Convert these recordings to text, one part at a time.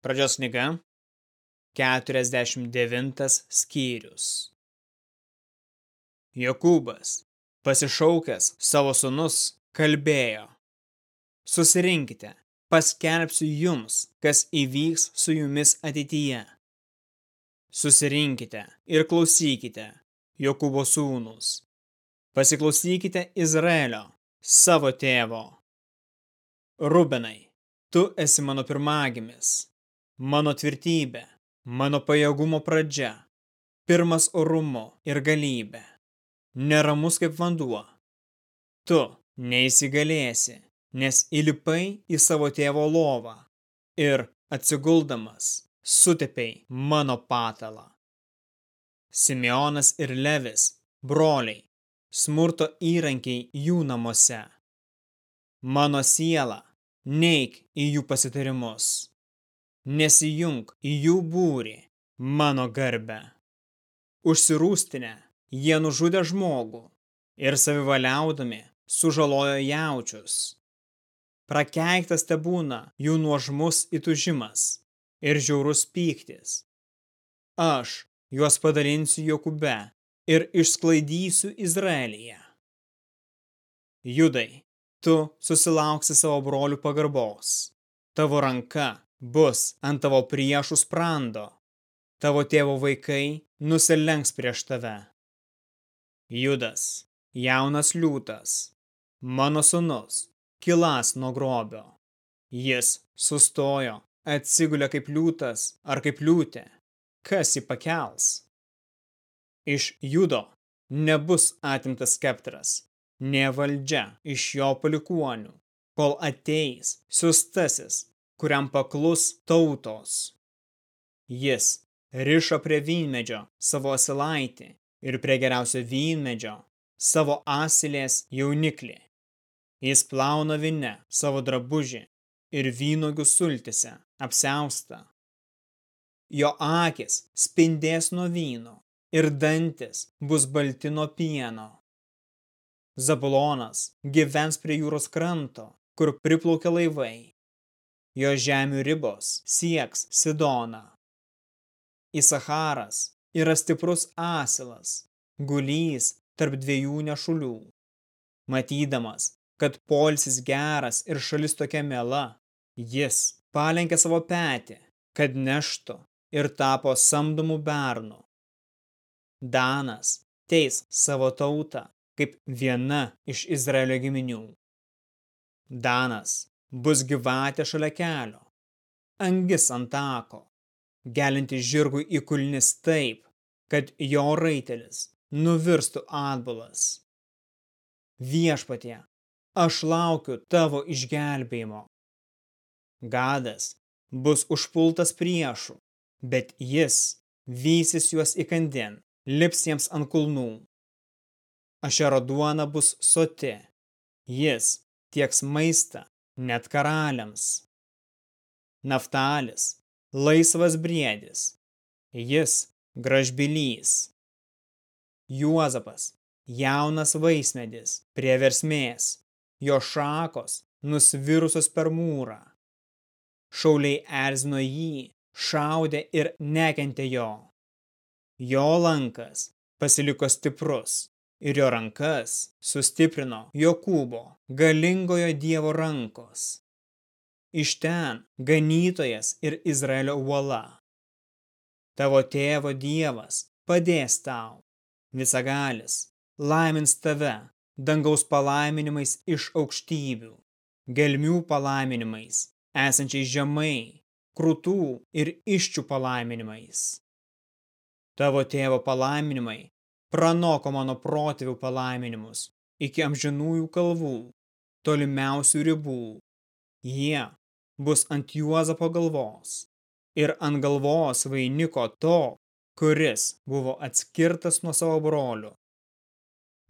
Pradžios knyga, 49 skyrius. Jokūbas, pasišaukęs savo sunus, kalbėjo. Susirinkite, paskelbsiu jums, kas įvyks su jumis ateityje. Susirinkite ir klausykite, Jokūbo sūnus. Pasiklausykite Izraelio, savo tėvo. Rubenai, tu esi mano pirmagimis, mano tvirtybė, mano pajėgumo pradžia, pirmas orumo ir galybė, neramus kaip vanduo. Tu neįsigalėsi, nes įlipai į savo tėvo lovą ir atsiguldamas sutepiai mano patalą. Simeonas ir Levis, broliai, smurto įrankiai jų namuose. Mano siela, neik į jų pasitarimus. Nesijung į jų būrį, mano garbę. Užsirūstinę, jie nužudė žmogų ir savivaliaudami sužalojo jaučius. Prakeiktas te būna jų nuožmus įtužimas ir žiaurus pyktis. Aš juos padalinsiu Jokube ir išsklaidysiu Izraelyje. Judai, tu susilauksi savo brolių pagarbos. Tavo ranka bus ant tavo priešų sprando. Tavo tėvo vaikai nusilenks prieš tave. Judas, jaunas liūtas, mano sunus, kilas nuo grobio. Jis sustojo atsigulė kaip liūtas ar kaip liūtė, kas jį pakels? Iš judo nebus atimtas skeptras, ne valdžia iš jo palikuonių, kol ateis siustasis, kuriam paklus tautos. Jis rišo prie vynmedžio savo asilaitį ir prie geriausio vynmedžio savo asilės jauniklį. Jis plauna vinę savo drabužį ir vynogių sultise apsiausta. Jo akis spindės nuo vyno ir dantis bus balti nuo pieno. Zabulonas gyvens prie jūros kranto, kur priplaukia laivai. Jo žemių ribos sieks Sidoną. Isacharas yra stiprus asilas, gulys tarp dviejų nešulių. Matydamas, kad polsis geras ir šalis tokia mela, Jis palenkė savo petį, kad neštų ir tapo samdomų bernų. Danas teis savo tautą kaip viena iš Izraelio giminių. Danas bus gyvatė šalia kelio, angis ant tako, gelinti žirgui į kulnis taip, kad jo raitelis nuvirstų atbulas. Viešpatie, aš laukiu tavo išgelbėjimo. Gadas bus užpultas priešų, bet jis vysis juos įkandin, lips jiems ant kulnų. Ašero duona bus soti, jis tieks maistą net karaliams. Naftalis, laisvas briedis, jis gražbilys. Juozapas, jaunas vaismedis, prie versmės, jo šakos nusvirusios per mūrą. Šauliai erzino jį, šaudė ir nekentė jo. Jo lankas pasiliko stiprus ir jo rankas sustiprino Jokūbo, galingojo dievo rankos. Iš ten ganytojas ir Izraelio uola. Tavo tėvo dievas padės tau, visagalis, laimins tave dangaus palaiminimais iš aukštybių, gelmių palaiminimais esančiais žemai, krūtų ir iščių palaiminimais. Tavo tėvo palaiminimai pranoko mano protėvių palaiminimus iki amžinųjų kalvų, tolimiausių ribų. Jie bus ant Juozapo galvos ir ant galvos vainiko to, kuris buvo atskirtas nuo savo brolių.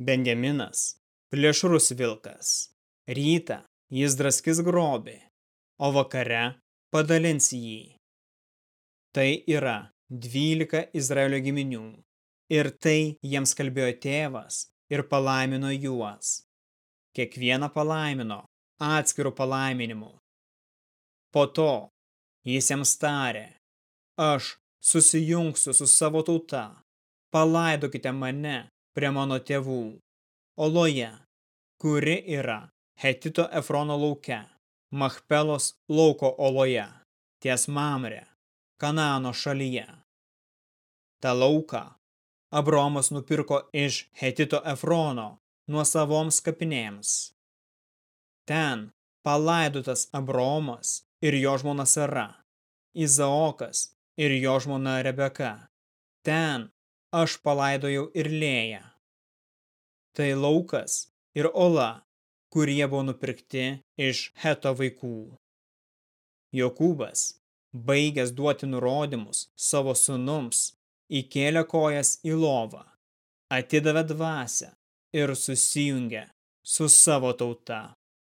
Benjaminas, plėšrus vilkas, rytą jis draskis grobį, o vakare padalins jį. Tai yra dvylika Izraelio giminių. Ir tai jiems kalbėjo tėvas ir palaimino juos. Kiekvieną palaimino atskirų palaiminimu. Po to Jis jiems tarė, aš susijungsiu su savo tauta, palaidokite mane prie mano tėvų, oloje, kuri yra Hetito Efrono lauke, Machpelos lauko oloje, ties Mamre, Kanano šalyje. Ta lauką Abromas nupirko iš Hetito Efrono nuo savoms kapinėms. Ten palaidotas Abromas ir jo žmona Sara, Izaokas ir jo žmona Rebeka. Ten aš palaidojau ir lėją. Tai laukas ir ola, kurie buvo nupirkti iš Heto vaikų. Jokūbas, baigęs duoti nurodymus savo sunums, įkėlė kojas į lovą, atidavė dvasę ir susijungė su savo tauta.